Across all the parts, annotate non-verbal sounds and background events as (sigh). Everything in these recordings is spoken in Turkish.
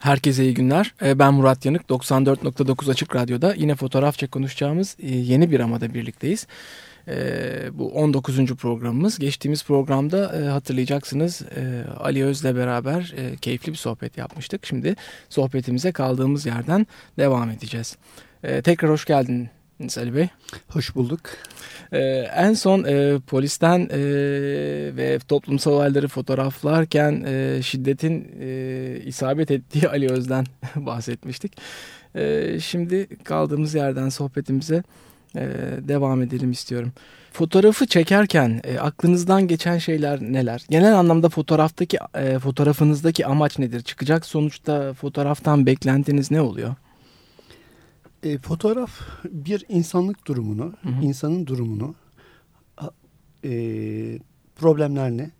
Herkese iyi günler. Ee, ben Murat Yanık. 94.9 Açık Radyo'da yine fotoğrafça konuşacağımız e, yeni bir amada birlikteyiz. Ee, bu 19. programımız. Geçtiğimiz programda e, hatırlayacaksınız e, Ali Öz'le beraber keyifli bir sohbet yapmıştık. Şimdi sohbetimize kaldığımız yerden devam edeceğiz. Ee, tekrar hoş geldin Ali Bey. Hoş bulduk. Ee, en son e, polisten e, ve toplumsal olayları fotoğraflarken e, şiddetin e, isabet ettiği (laughs) Ali Öz'den (laughs) bahsetmiştik. E, şimdi kaldığımız yerden sohbetimize e, devam edelim istiyorum. Fotoğrafı çekerken e, aklınızdan geçen şeyler neler? Genel anlamda fotoğraftaki e, fotoğrafınızdaki amaç nedir? Çıkacak sonuçta fotoğraftan beklentiniz ne oluyor? E, fotoğraf bir insanlık durumunu, hı hı. insanın durumunu, e, problemlerini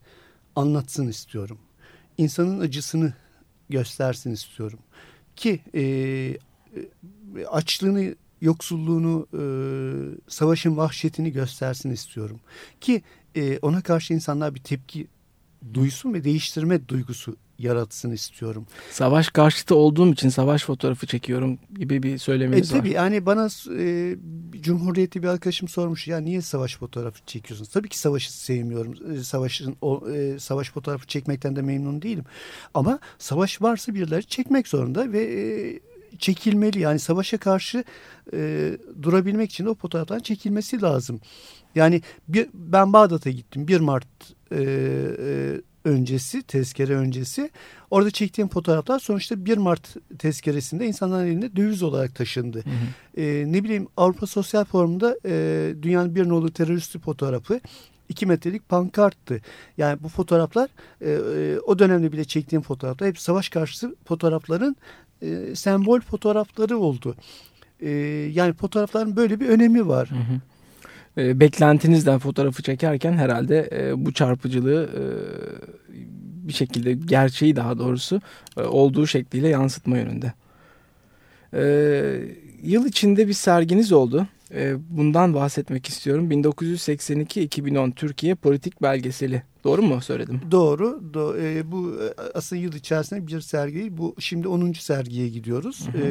anlatsın istiyorum. İnsanın acısını göstersin istiyorum. Ki e, e açlığını, yoksulluğunu, e, savaşın vahşetini göstersin istiyorum. Ki e, ona karşı insanlar bir tepki duysun ve değiştirme duygusu yaratsın istiyorum. Savaş karşıtı olduğum için savaş fotoğrafı çekiyorum gibi bir söyleminiz e, tabii, var. Yani bana e, Cumhuriyeti bir arkadaşım sormuş ya niye savaş fotoğrafı çekiyorsun? Tabii ki savaşı sevmiyorum. E, savaşın o e, savaş fotoğrafı çekmekten de memnun değilim. Ama savaş varsa birileri çekmek zorunda ve e, çekilmeli. Yani savaşa karşı e, durabilmek için o fotoğraftan çekilmesi lazım. Yani bir, ben Bağdat'a gittim 1 Mart e, e, öncesi, tezkere öncesi. Orada çektiğim fotoğraflar sonuçta 1 Mart tezkeresinde insanların elinde döviz olarak taşındı. Hı hı. E, ne bileyim Avrupa Sosyal Forumu'nda e, dünyanın bir nolu teröristi fotoğrafı 2 metrelik pankarttı. Yani bu fotoğraflar e, e, o dönemde bile çektiğim fotoğraflar hep savaş karşıtı fotoğrafların e, sembol fotoğrafları oldu. E, yani fotoğrafların böyle bir önemi var. Hı hı e, beklentinizden fotoğrafı çekerken herhalde e, bu çarpıcılığı e, bir şekilde gerçeği daha doğrusu e, olduğu şekliyle yansıtma yönünde. E, yıl içinde bir serginiz oldu. E, bundan bahsetmek istiyorum. 1982-2010 Türkiye Politik Belgeseli. Doğru mu söyledim? Doğru. Do e, bu e, aslında yıl içerisinde bir sergi. Bu şimdi 10. sergiye gidiyoruz. Hı hı.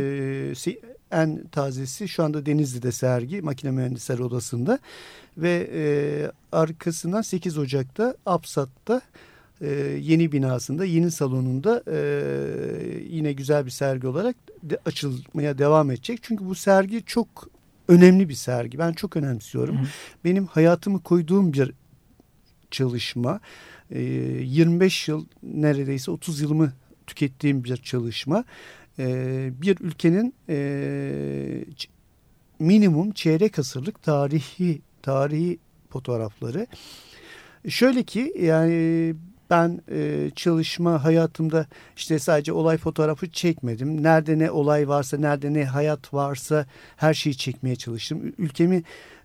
E, en tazesi şu anda Denizli'de sergi Makine Mühendisleri Odası'nda ve e, arkasından 8 Ocak'ta Apsat'ta e, yeni binasında yeni salonunda e, yine güzel bir sergi olarak de, açılmaya devam edecek. Çünkü bu sergi çok önemli bir sergi. Ben çok önemsiyorum. Hı hı. Benim hayatımı koyduğum bir çalışma. E, 25 yıl neredeyse 30 yılımı tükettiğim bir çalışma e, bir ülkenin e, minimum çeyrek asırlık tarihi tarihi fotoğrafları. Şöyle ki yani ben e, çalışma hayatımda işte sadece olay fotoğrafı çekmedim. Nerede ne olay varsa, nerede ne hayat varsa her şeyi çekmeye çalıştım. Ülkemi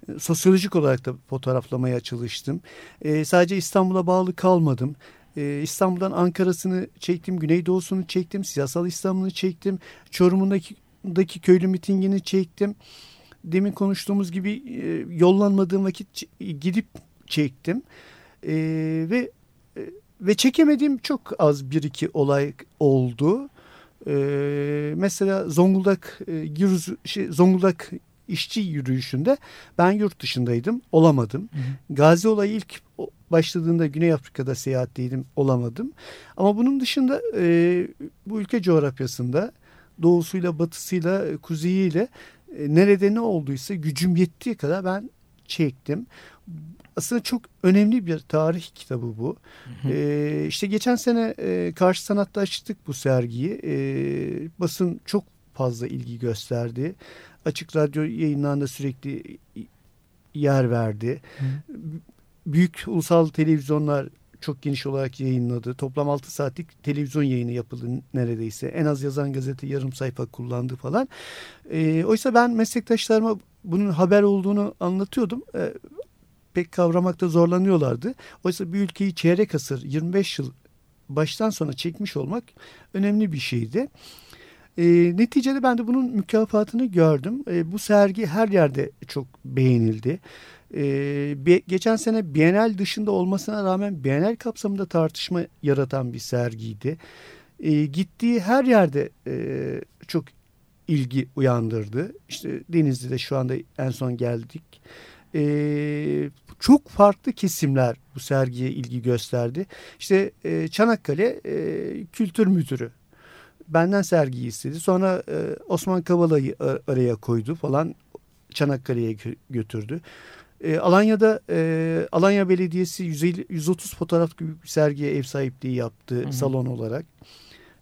e, sosyolojik olarak da fotoğraflamaya çalıştım. E, sadece İstanbul'a bağlı kalmadım. Ee, İstanbul'dan Ankara'sını çektim, Güneydoğu'sunu çektim, siyasal İstanbul'u çektim, Çorum'undaki köylü mitingini çektim. Demin konuştuğumuz gibi e, yollanmadığım vakit gidip çektim. E, ve e, ve çekemediğim çok az bir iki olay oldu. E, mesela Zonguldak e, Giruz, şey, Zonguldak işçi yürüyüşünde ben yurt dışındaydım olamadım. Hı hı. Gazi olayı ilk başladığında Güney Afrika'da seyahatteydim olamadım. Ama bunun dışında e, bu ülke coğrafyasında doğusuyla batısıyla kuzeyiyle e, nerede ne olduysa gücüm yettiği kadar ben çektim. Aslında çok önemli bir tarih kitabı bu. Hı hı. E, işte geçen sene e, Karşı Sanat'ta açtık bu sergiyi. E, basın çok fazla ilgi gösterdi. Açık Radyo yayınlarında sürekli yer verdi. Hı. Büyük ulusal televizyonlar çok geniş olarak yayınladı. Toplam 6 saatlik televizyon yayını yapıldı neredeyse. En az yazan gazete yarım sayfa kullandı falan. E, oysa ben meslektaşlarıma bunun haber olduğunu anlatıyordum. E, pek kavramakta zorlanıyorlardı. Oysa bir ülkeyi çeyrek asır 25 yıl baştan sona çekmiş olmak önemli bir şeydi. E, neticede ben de bunun mükafatını gördüm. E, bu sergi her yerde çok beğenildi. E, be, geçen sene Bienal dışında olmasına rağmen Bienal kapsamında tartışma yaratan bir sergiydi. E, gittiği her yerde e, çok ilgi uyandırdı. İşte Denizli'de şu anda en son geldik. E, çok farklı kesimler bu sergiye ilgi gösterdi. İşte e, Çanakkale e, Kültür Müdürü benden sergiyi istedi. Sonra e, Osman Kavala'yı araya koydu falan Çanakkale'ye götürdü. E, Alanya'da e, Alanya Belediyesi 150, 130 fotoğraf gibi bir sergiye ev sahipliği yaptı hı hı. salon olarak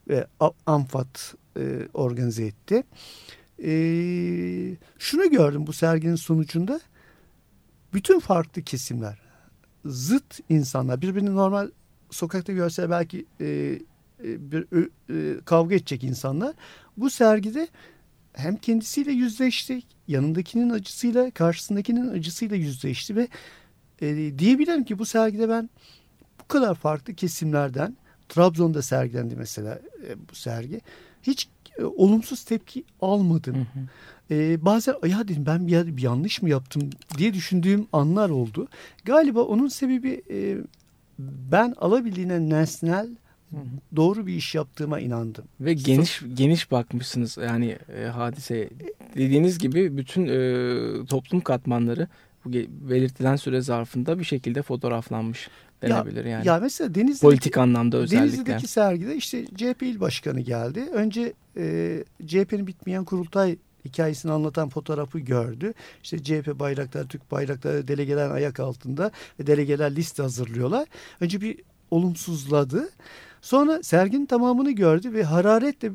ve Amfat e, organize etti. E, şunu gördüm bu serginin sonucunda bütün farklı kesimler zıt insanlar birbirini normal sokakta görse belki e, e bir e, kavga edecek insanlar bu sergide hem kendisiyle yüzleşti, yanındakinin acısıyla, karşısındakinin acısıyla yüzleşti ve e, diyebilirim ki bu sergide ben bu kadar farklı kesimlerden Trabzon'da sergilendi mesela e, bu sergi. Hiç e, olumsuz tepki almadım. Hı hı. E, bazen ya dedim ben bir, bir yanlış mı yaptım diye düşündüğüm anlar oldu. Galiba onun sebebi e, ben alabildiğine nesnel doğru bir iş yaptığıma inandım. Ve geniş geniş bakmışsınız yani e, hadiseye. Dediğiniz gibi bütün e, toplum katmanları bu belirtilen süre zarfında bir şekilde fotoğraflanmış denebilir ya, yani. Ya mesela Denizli'deki, politik anlamda özellikle. Denizli'deki sergide işte CHP il başkanı geldi. Önce e, CHP'nin bitmeyen kurultay hikayesini anlatan fotoğrafı gördü. İşte CHP bayrakları, Türk bayrakları delegeler ayak altında ve delegeler liste hazırlıyorlar. Önce bir olumsuzladı. Sonra serginin tamamını gördü ve hararetle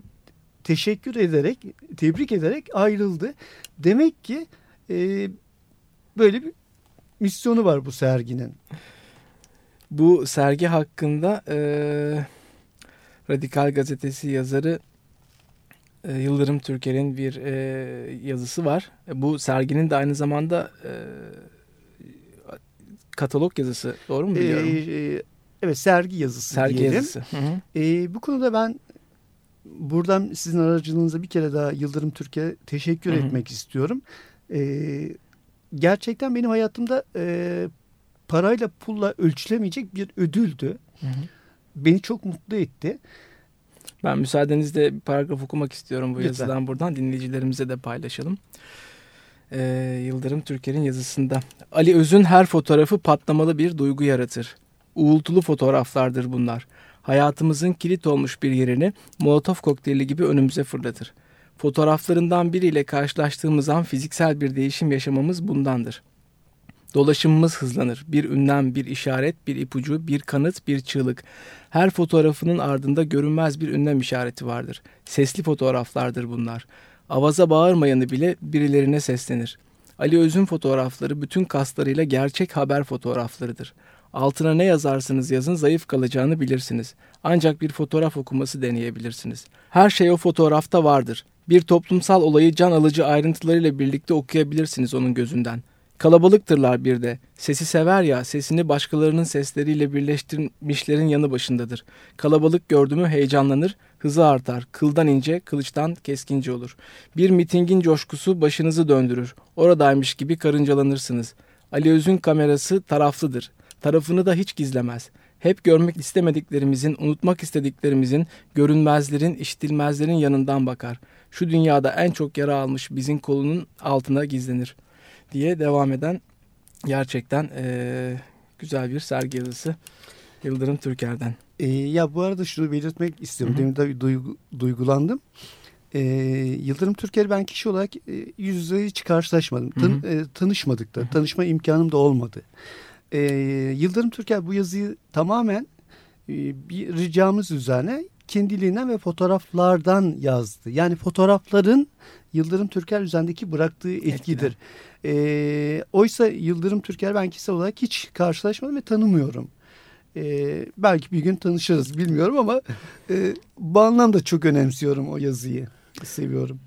teşekkür ederek, tebrik ederek ayrıldı. Demek ki e, böyle bir misyonu var bu serginin. Bu sergi hakkında e, Radikal Gazetesi yazarı e, Yıldırım Türker'in bir e, yazısı var. E, bu serginin de aynı zamanda e, katalog yazısı doğru mu biliyorum? E, e, Evet sergi yazısı sergi diyelim. Yazısı. Hı hı. E, bu konuda ben buradan sizin aracılığınıza bir kere daha Yıldırım Türkiye teşekkür hı hı. etmek istiyorum. E, gerçekten benim hayatımda e, parayla pulla ölçülemeyecek bir ödüldü. Hı hı. Beni çok mutlu etti. Ben müsaadenizle bir paragraf okumak istiyorum bu Lütfen. yazıdan buradan dinleyicilerimize de paylaşalım. Ee, Yıldırım Türker'in yazısında Ali Öz'ün her fotoğrafı patlamalı bir duygu yaratır. Uğultulu fotoğraflardır bunlar. Hayatımızın kilit olmuş bir yerini molotof kokteyli gibi önümüze fırlatır. Fotoğraflarından biriyle karşılaştığımız an fiziksel bir değişim yaşamamız bundandır. Dolaşımımız hızlanır. Bir ünlem, bir işaret, bir ipucu, bir kanıt, bir çığlık. Her fotoğrafının ardında görünmez bir ünlem işareti vardır. Sesli fotoğraflardır bunlar. Avaza bağırmayanı bile birilerine seslenir. Ali Öz'ün fotoğrafları bütün kaslarıyla gerçek haber fotoğraflarıdır. Altına ne yazarsınız yazın zayıf kalacağını bilirsiniz. Ancak bir fotoğraf okuması deneyebilirsiniz. Her şey o fotoğrafta vardır. Bir toplumsal olayı can alıcı ayrıntılarıyla birlikte okuyabilirsiniz onun gözünden. Kalabalıktırlar bir de. Sesi sever ya, sesini başkalarının sesleriyle birleştirmişlerin yanı başındadır. Kalabalık gördü mü heyecanlanır, hızı artar, kıldan ince, kılıçtan keskince olur. Bir mitingin coşkusu başınızı döndürür. Oradaymış gibi karıncalanırsınız. Ali Öz'ün kamerası taraflıdır tarafını da hiç gizlemez. Hep görmek istemediklerimizin, unutmak istediklerimizin, görünmezlerin, işitilmezlerin yanından bakar. Şu dünyada en çok yara almış bizim kolunun altına gizlenir diye devam eden gerçekten e, güzel bir sergi yazısı Yıldırım Türker'den. E, ya bu arada şunu belirtmek istiyorum. Hı hı. Demin de duygu, duygulandım. E, Yıldırım Türker'i ben kişi olarak e, yüz yüze hiç karşılaşmadım. Tan. E, tanışmadık da. Hı hı. Tanışma imkanım da olmadı. E, Yıldırım Türker bu yazıyı tamamen e, bir ricamız üzerine kendiliğinden ve fotoğraflardan yazdı. Yani fotoğrafların Yıldırım Türker üzerindeki bıraktığı etkidir. E, oysa Yıldırım Türker ben kişisel olarak hiç karşılaşmadım ve tanımıyorum. E, belki bir gün tanışırız bilmiyorum ama e, bu anlamda çok önemsiyorum o yazıyı. Seviyorum.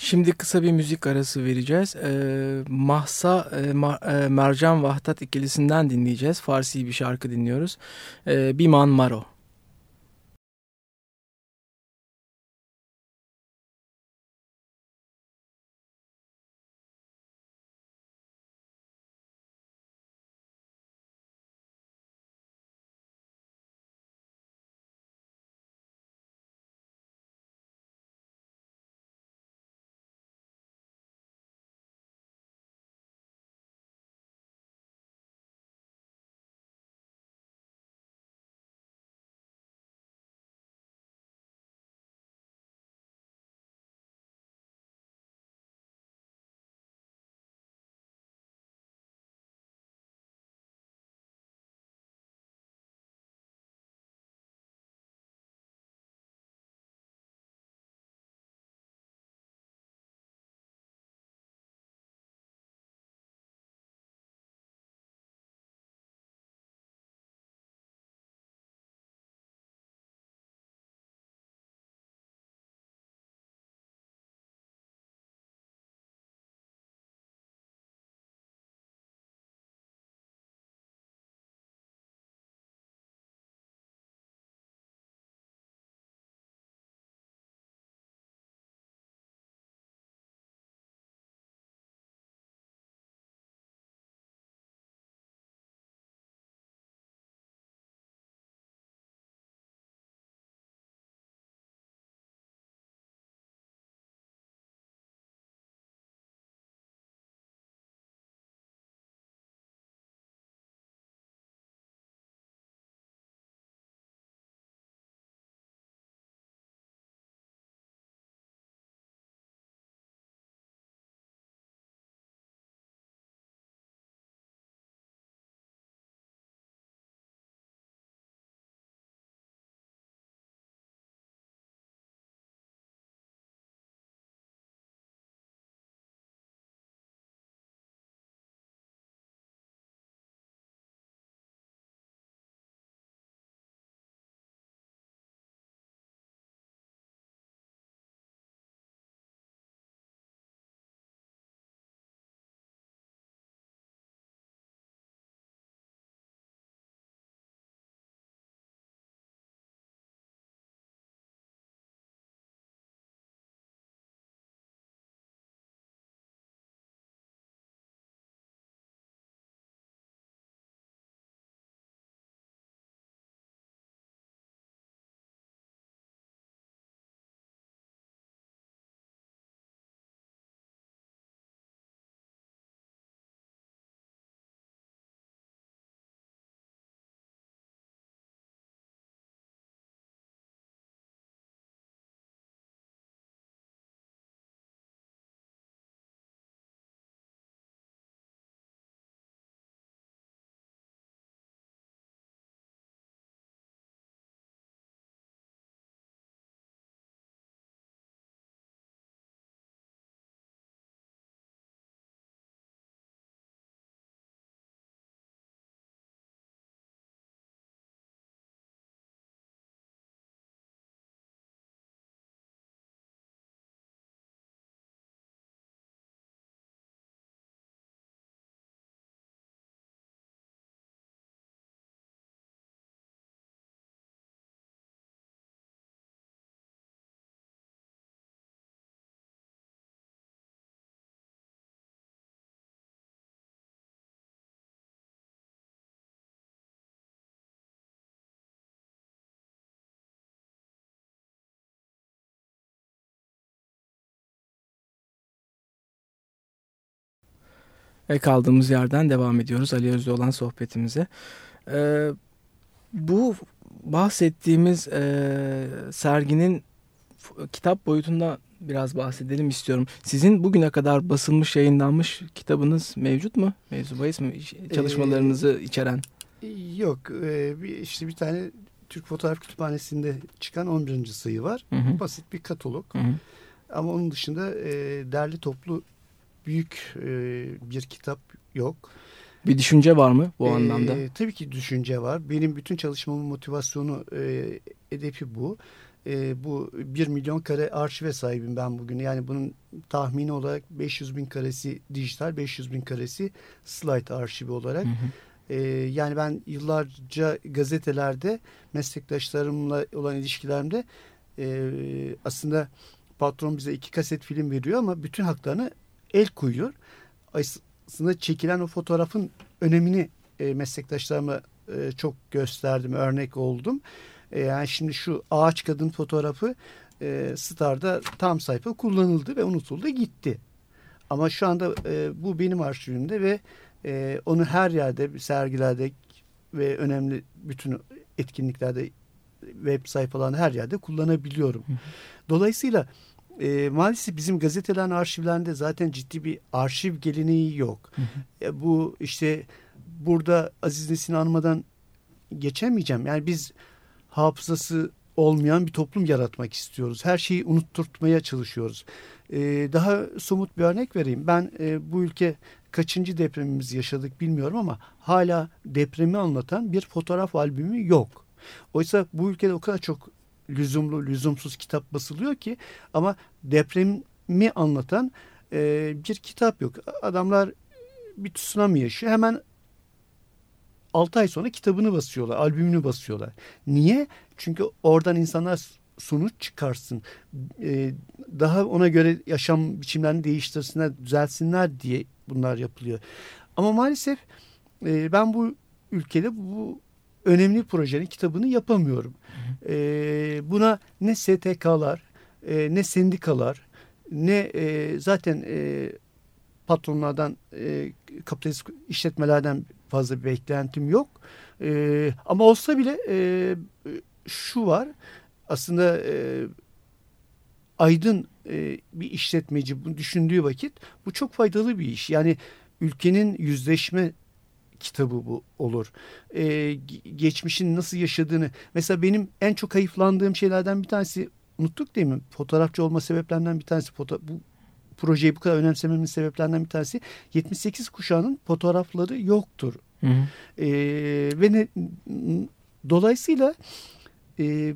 Şimdi kısa bir müzik arası vereceğiz. Ee, Mahsa e, Mar, e, Mercan Vahdat ikilisinden dinleyeceğiz. Farsi bir şarkı dinliyoruz. Ee, Biman Maro. Ve kaldığımız yerden devam ediyoruz Ali Öz'le olan sohbetimize. Ee, bu bahsettiğimiz e, serginin kitap boyutunda biraz bahsedelim istiyorum. Sizin bugüne kadar basılmış, yayınlanmış kitabınız mevcut mu? Mevzu bahis mi? Çalışmalarınızı ee, içeren. Yok. E, bir, işte bir tane Türk Fotoğraf Kütüphanesi'nde çıkan 11. sayı var. Hı hı. Basit bir katalog. Hı hı. Ama onun dışında e, derli toplu büyük e, bir kitap yok. Bir düşünce var mı bu e, anlamda? Tabii ki düşünce var. Benim bütün çalışmamın motivasyonu, e, hedefi bu. E, bu 1 milyon kare arşive sahibim ben bugün. Yani bunun tahmini olarak 500 bin karesi dijital, 500 bin karesi slide arşivi olarak. Hı hı. E, yani ben yıllarca gazetelerde meslektaşlarımla olan ilişkilerimde e, aslında patron bize iki kaset film veriyor ama bütün haklarını el koyuyor. Aslında çekilen o fotoğrafın önemini e, meslektaşlarıma e, çok gösterdim, örnek oldum. E, yani şimdi şu ağaç kadın fotoğrafı e, Star'da tam sayfa kullanıldı ve unutuldu gitti. Ama şu anda e, bu benim arşivimde ve e, onu her yerde sergilerde ve önemli bütün etkinliklerde web sayfalarında her yerde kullanabiliyorum. Dolayısıyla e, maalesef bizim gazetelerin arşivlerinde zaten ciddi bir arşiv geleneği yok. E, bu işte burada Aziz Nesin anmadan geçemeyeceğim. Yani biz hafızası olmayan bir toplum yaratmak istiyoruz. Her şeyi unutturtmaya çalışıyoruz. E, daha somut bir örnek vereyim. Ben e, bu ülke kaçıncı depremimizi yaşadık bilmiyorum ama hala depremi anlatan bir fotoğraf albümü yok. Oysa bu ülkede o kadar çok lüzumlu, lüzumsuz kitap basılıyor ki ama depremi anlatan e, bir kitap yok. Adamlar bir tsunami yaşıyor. Hemen 6 ay sonra kitabını basıyorlar, albümünü basıyorlar. Niye? Çünkü oradan insanlar sonuç çıkarsın. Ee, daha ona göre yaşam biçimlerini değiştirsinler, düzelsinler diye bunlar yapılıyor. Ama maalesef e, ben bu ülkede bu önemli projenin kitabını yapamıyorum. E, buna ne STK'lar, e, ne sendikalar, ne e, zaten e, patronlardan, e, kapitalist işletmelerden fazla bir beklentim yok. E, ama olsa bile e, şu var, aslında e, aydın e, bir işletmeci bunu düşündüğü vakit bu çok faydalı bir iş. Yani ülkenin yüzleşme kitabı bu olur. Ee, geçmişin nasıl yaşadığını. Mesela benim en çok hayıflandığım şeylerden bir tanesi unuttuk değil mi? Fotoğrafçı olma sebeplerinden bir tanesi. Foto bu projeyi bu kadar önemsememin sebeplerinden bir tanesi 78 kuşağının fotoğrafları yoktur. Hı hı. Ee, ve ne, dolayısıyla e,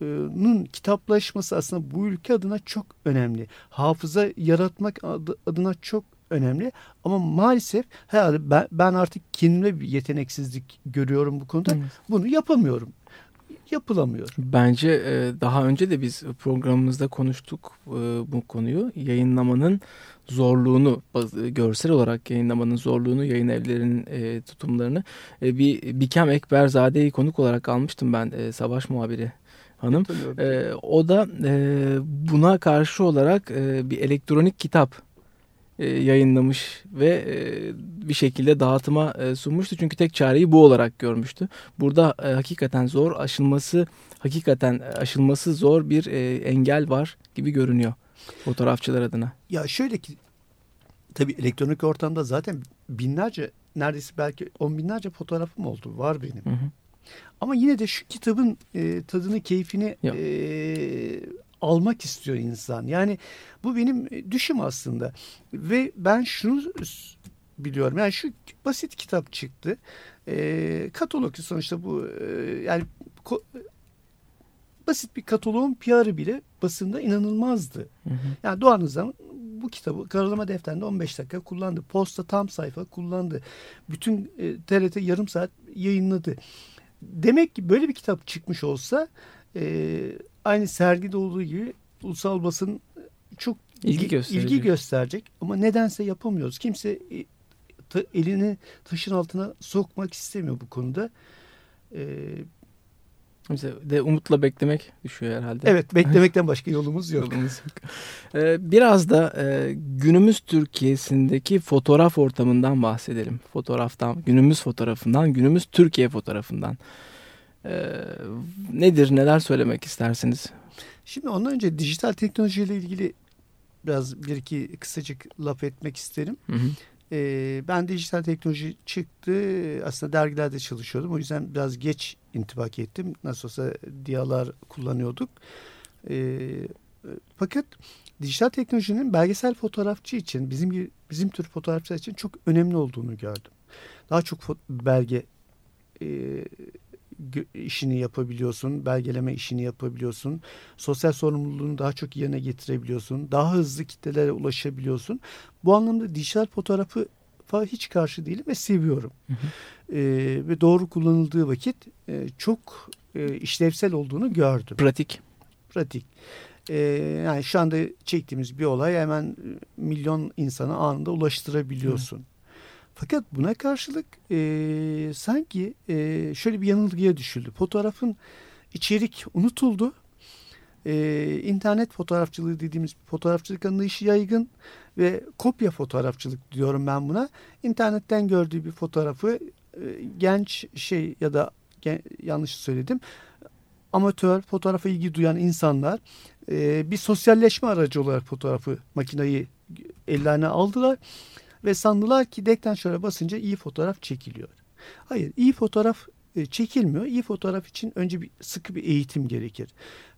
bunun kitaplaşması aslında bu ülke adına çok önemli. Hafıza yaratmak adına çok önemli. Ama maalesef herhalde ben, ben artık kendimde bir yeteneksizlik görüyorum bu konuda. Evet. Bunu yapamıyorum. Yapılamıyor. Bence e, daha önce de biz programımızda konuştuk e, bu konuyu. Yayınlamanın zorluğunu, görsel olarak yayınlamanın zorluğunu, yayın evlerinin e, tutumlarını. Bir Bikem Ekberzade'yi konuk olarak almıştım ben savaş muhabiri hanım. o da buna karşı olarak bir elektronik kitap e, yayınlamış ve e, bir şekilde dağıtıma e, sunmuştu. Çünkü tek çareyi bu olarak görmüştü. Burada hakikaten zor aşılması, hakikaten aşılması zor bir engel var gibi görünüyor fotoğrafçılar adına. Ya şöyle ki tabii elektronik ortamda zaten binlerce neredeyse belki on binlerce fotoğrafım oldu. Var benim. Hı hı. Ama yine de şu kitabın e, tadını, keyfini e, almak istiyor insan. Yani bu benim e, düşüm aslında. Ve ben şunu biliyorum. Yani şu basit kitap çıktı. E, katalog sonuçta bu e, yani ko, basit bir kataloğun PR'ı bile basında inanılmazdı. Hı hı. Yani Doğan zaman bu kitabı karalama defterinde 15 dakika kullandı. Posta tam sayfa kullandı. Bütün e, TRT yarım saat yayınladı. Demek ki böyle bir kitap çıkmış olsa e, aynı sergide olduğu gibi ulusal basın çok ilgi, gösterecek. ilgi gösterecek ama nedense yapamıyoruz. Kimse e, elini taşın altına sokmak istemiyor bu konuda. Ee, de umutla beklemek düşüyor herhalde. Evet beklemekten başka (laughs) yolumuz yok. yolumuz yok. Ee, biraz da e, günümüz Türkiye'sindeki fotoğraf ortamından bahsedelim. Fotoğraftan, günümüz fotoğrafından, günümüz Türkiye fotoğrafından. Ee, nedir, neler söylemek istersiniz? Şimdi ondan önce dijital teknolojiyle ilgili biraz bir iki kısacık laf etmek isterim. Hı hı. Ee, ben dijital teknoloji çıktı. Aslında dergilerde çalışıyordum. O yüzden biraz geç intibak ettim. Nasıl olsa diyalar kullanıyorduk. Ee, fakat dijital teknolojinin belgesel fotoğrafçı için bizim bizim tür fotoğrafçılar için çok önemli olduğunu gördüm. Daha çok belge e, işini yapabiliyorsun, belgeleme işini yapabiliyorsun. Sosyal sorumluluğunu daha çok yerine getirebiliyorsun. Daha hızlı kitlelere ulaşabiliyorsun. Bu anlamda dijital fotoğrafı hiç karşı değilim ve seviyorum. Hı hı. Ee, ve doğru kullanıldığı vakit e, çok e, işlevsel olduğunu gördüm. Pratik. Pratik. Ee, yani şu anda çektiğimiz bir olay hemen milyon insana anında ulaştırabiliyorsun. Hı. Fakat buna karşılık e, sanki e, şöyle bir yanılgıya düşüldü. Fotoğrafın içerik unutuldu. E, internet fotoğrafçılığı dediğimiz fotoğrafçılık anlayışı yaygın ve kopya fotoğrafçılık diyorum ben buna. İnternetten gördüğü bir fotoğrafı e, genç şey ya da gen, yanlış söyledim amatör fotoğrafa ilgi duyan insanlar e, bir sosyalleşme aracı olarak fotoğrafı makineyi ellerine aldılar ve sandılar ki dekten şöyle basınca iyi fotoğraf çekiliyor. Hayır iyi fotoğraf e, çekilmiyor. İyi fotoğraf için önce bir sıkı bir eğitim gerekir.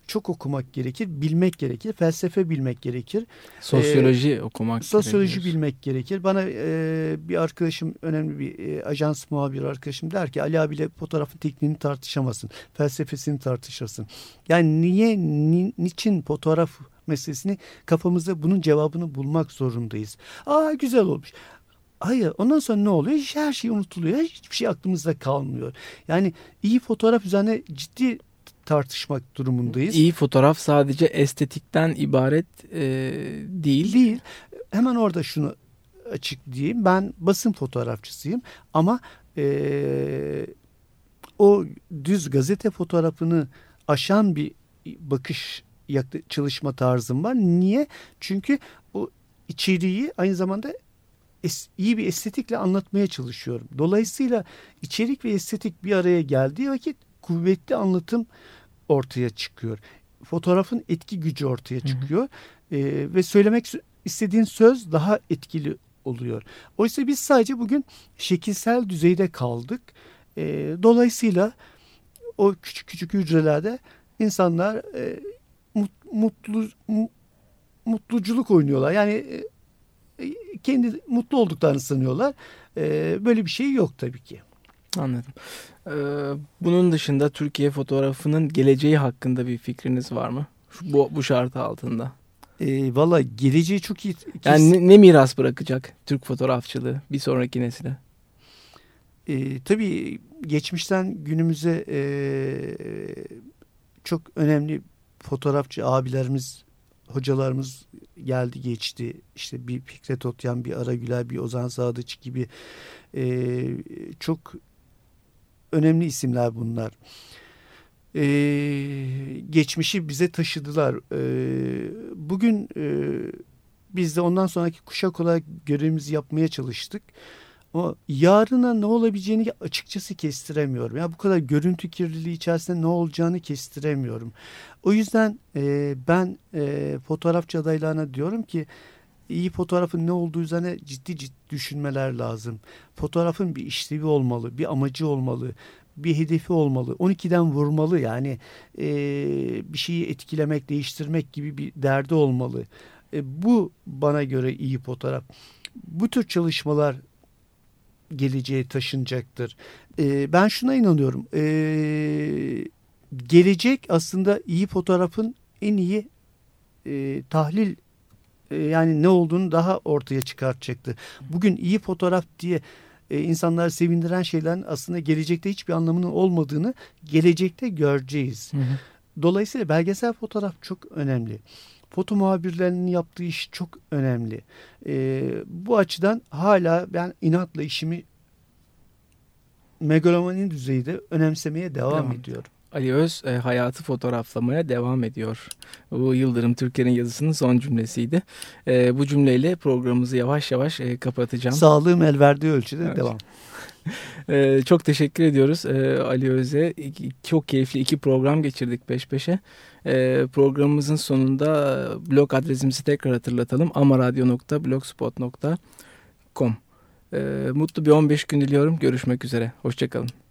Çok okumak gerekir, bilmek gerekir, felsefe bilmek gerekir. Sosyoloji ee, okumak Sosyoloji gerekir. bilmek gerekir. Bana e, bir arkadaşım, önemli bir e, ajans muhabir arkadaşım der ki Ali abiyle fotoğrafın tekniğini tartışamazsın, felsefesini tartışırsın. Yani niye, ni, niçin fotoğraf meselesini kafamızda bunun cevabını bulmak zorundayız. Aa güzel olmuş. Hayır ondan sonra ne oluyor? Her şey unutuluyor. Hiçbir şey aklımızda kalmıyor. Yani iyi fotoğraf üzerine ciddi tartışmak durumundayız. İyi fotoğraf sadece estetikten ibaret e, değil. Değil. Hemen orada şunu açık diyeyim. Ben basın fotoğrafçısıyım ama e, o düz gazete fotoğrafını aşan bir bakış çalışma tarzım var. Niye? Çünkü o içeriği aynı zamanda iyi bir estetikle anlatmaya çalışıyorum. Dolayısıyla içerik ve estetik bir araya geldiği vakit kuvvetli anlatım ortaya çıkıyor. Fotoğrafın etki gücü ortaya çıkıyor. Hı hı. E, ve söylemek istediğin söz daha etkili oluyor. Oysa biz sadece bugün şekilsel düzeyde kaldık. E, dolayısıyla o küçük küçük hücrelerde insanlar e, mutlu mutluculuk oynuyorlar. Yani e, e, kendi mutlu olduklarını sanıyorlar. E, böyle bir şey yok tabii ki. Anladım. Bunun dışında Türkiye fotoğrafının geleceği hakkında bir fikriniz var mı? Bu, bu şartı altında. E, Valla geleceği çok iyi. Yani ne, ne miras bırakacak Türk fotoğrafçılığı bir sonraki nesile? E, tabii geçmişten günümüze e, çok önemli fotoğrafçı abilerimiz, hocalarımız geldi geçti. İşte bir Fikret Otyan, bir Ara Güler, bir Ozan Sadıç gibi e, çok önemli isimler bunlar. E, geçmişi bize taşıdılar. E, bugün e, biz de ondan sonraki kuşak olarak görevimizi yapmaya çalıştık. Ama yarına ne olabileceğini açıkçası kestiremiyorum. Ya yani bu kadar görüntü kirliliği içerisinde ne olacağını kestiremiyorum. O yüzden e, ben e, fotoğrafçı adaylarına diyorum ki iyi fotoğrafın ne olduğu üzerine ciddi ciddi düşünmeler lazım. Fotoğrafın bir işlevi olmalı, bir amacı olmalı, bir hedefi olmalı. 12'den vurmalı yani e, bir şeyi etkilemek, değiştirmek gibi bir derdi olmalı. E, bu bana göre iyi fotoğraf. Bu tür çalışmalar geleceğe taşınacaktır. E, ben şuna inanıyorum. E, gelecek aslında iyi fotoğrafın en iyi e, tahlil e, yani ne olduğunu daha ortaya çıkartacaktı. Bugün iyi fotoğraf diye e, insanları sevindiren şeylerin aslında gelecekte hiçbir anlamının olmadığını gelecekte göreceğiz. Hı hı. Dolayısıyla belgesel fotoğraf çok önemli foto muhabirlerinin yaptığı iş çok önemli. E, bu açıdan hala ben inatla işimi megalomani düzeyde önemsemeye devam tamam. ediyorum. Ali Öz e, hayatı fotoğraflamaya devam ediyor. Bu Yıldırım Türker'in yazısının son cümlesiydi. E, bu cümleyle programımızı yavaş yavaş e, kapatacağım. Sağlığım el verdiği ölçüde evet. devam. (laughs) e, çok teşekkür ediyoruz e, Ali Öz'e. Çok keyifli iki program geçirdik peş peşe. E, programımızın sonunda blog adresimizi tekrar hatırlatalım. amaradyo.blogspot.com e, Mutlu bir 15 gün diliyorum. Görüşmek üzere. Hoşçakalın.